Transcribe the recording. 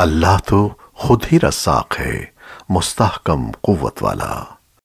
اللہ تو خود ہی رساق ہے مستحکم قوت والا۔